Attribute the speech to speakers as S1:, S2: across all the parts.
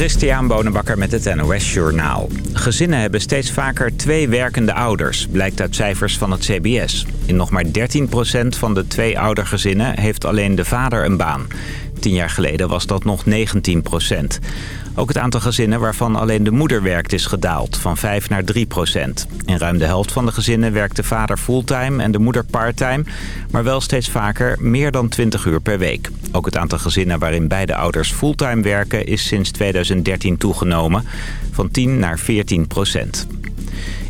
S1: Christian Bonenbakker met het NOS Journaal. Gezinnen hebben steeds vaker twee werkende ouders, blijkt uit cijfers van het CBS. In nog maar 13% van de twee-oudergezinnen heeft alleen de vader een baan. Tien jaar geleden was dat nog 19% Ook het aantal gezinnen waarvan alleen de moeder werkt is gedaald, van 5 naar 3% In ruim de helft van de gezinnen werkt de vader fulltime en de moeder parttime... maar wel steeds vaker meer dan 20 uur per week. Ook het aantal gezinnen waarin beide ouders fulltime werken is sinds 2013 toegenomen, van 10 naar 14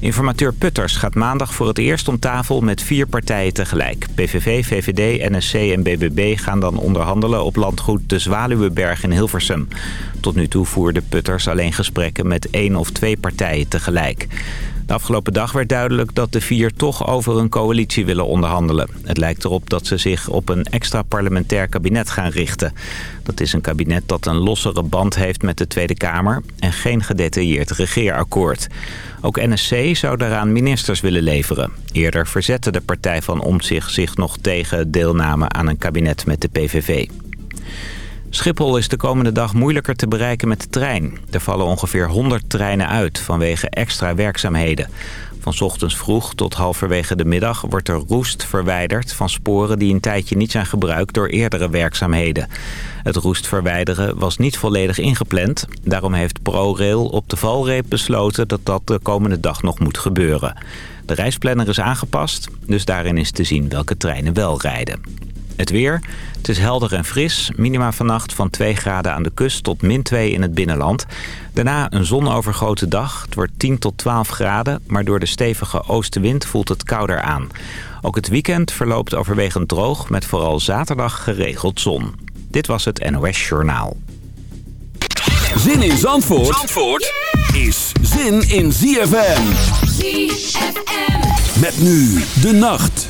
S1: Informateur Putters gaat maandag voor het eerst om tafel met vier partijen tegelijk. PVV, VVD, NSC en BBB gaan dan onderhandelen op landgoed de Zwaluweberg in Hilversum. Tot nu toe voerde Putters alleen gesprekken met één of twee partijen tegelijk. De afgelopen dag werd duidelijk dat de vier toch over een coalitie willen onderhandelen. Het lijkt erop dat ze zich op een extra parlementair kabinet gaan richten. Dat is een kabinet dat een lossere band heeft met de Tweede Kamer en geen gedetailleerd regeerakkoord. Ook NSC zou daaraan ministers willen leveren. Eerder verzette de partij van Omtzigt zich nog tegen deelname aan een kabinet met de PVV. Schiphol is de komende dag moeilijker te bereiken met de trein. Er vallen ongeveer 100 treinen uit vanwege extra werkzaamheden. Van ochtends vroeg tot halverwege de middag wordt er roest verwijderd van sporen die een tijdje niet zijn gebruikt door eerdere werkzaamheden. Het roest verwijderen was niet volledig ingepland. Daarom heeft ProRail op de valreep besloten dat dat de komende dag nog moet gebeuren. De reisplanner is aangepast, dus daarin is te zien welke treinen wel rijden. Het weer. Het is helder en fris. Minima vannacht van 2 graden aan de kust tot min 2 in het binnenland. Daarna een zonovergoten dag. Het wordt 10 tot 12 graden, maar door de stevige oostenwind voelt het kouder aan. Ook het weekend verloopt overwegend droog met vooral zaterdag geregeld zon. Dit was het NOS Journaal.
S2: Zin in Zandvoort, Zandvoort is zin in ZFM. ZFM. Met nu de nacht.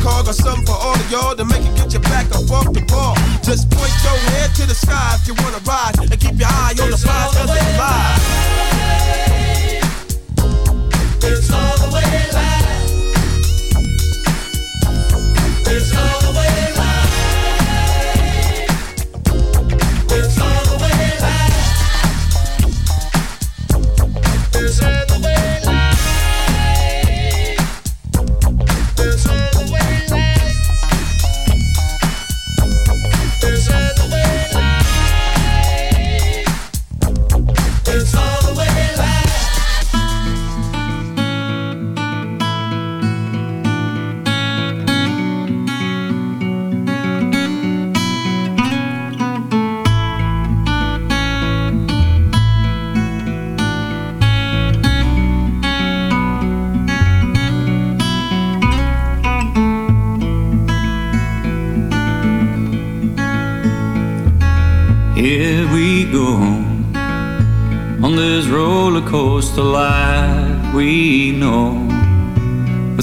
S3: cog got something for all of y'all to make it get your back up off the ball. Just point your head to the sky.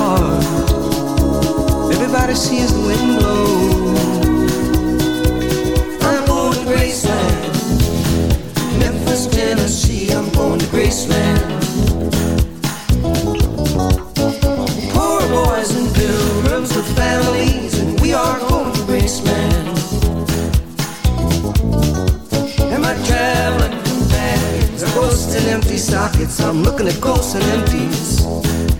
S4: apart. Everybody sees the wind blow. I'm going to Graceland, Memphis, Tennessee. I'm going to Graceland. Poor boys and pilgrims with families, and we are going to Graceland. Am I traveling companions? Are ghosts and empty sockets? I'm looking at ghosts and empties.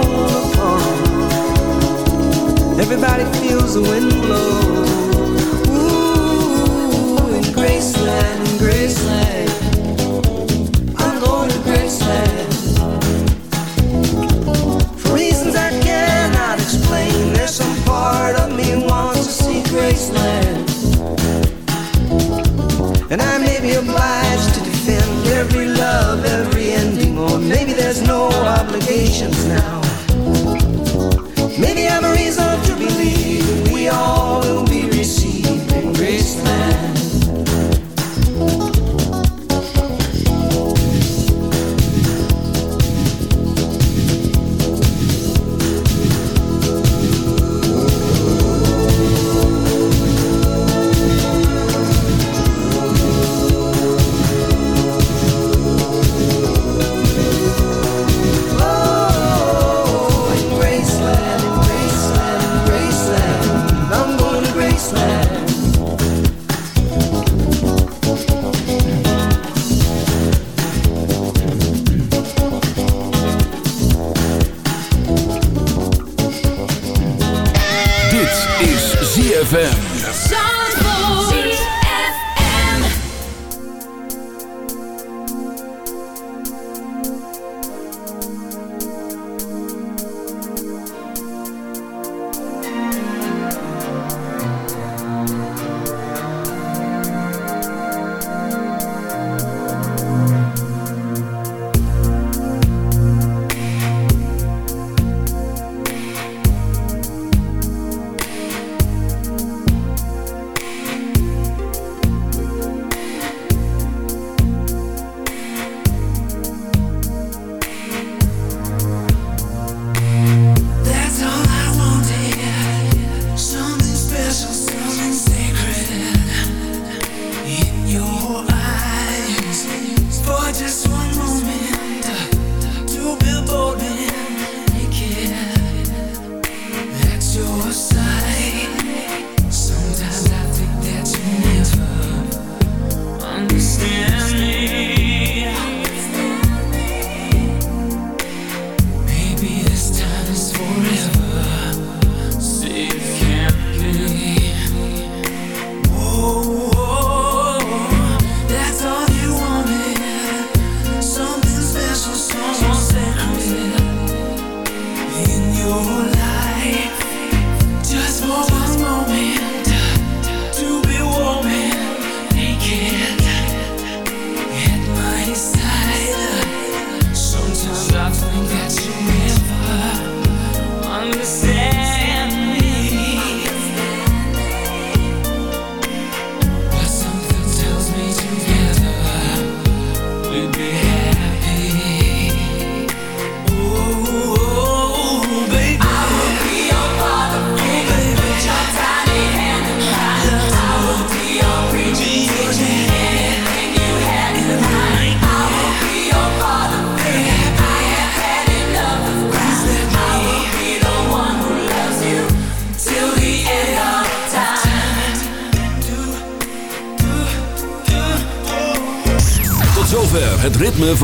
S4: Everybody feels the wind blow. Ooh, in Graceland, in Graceland.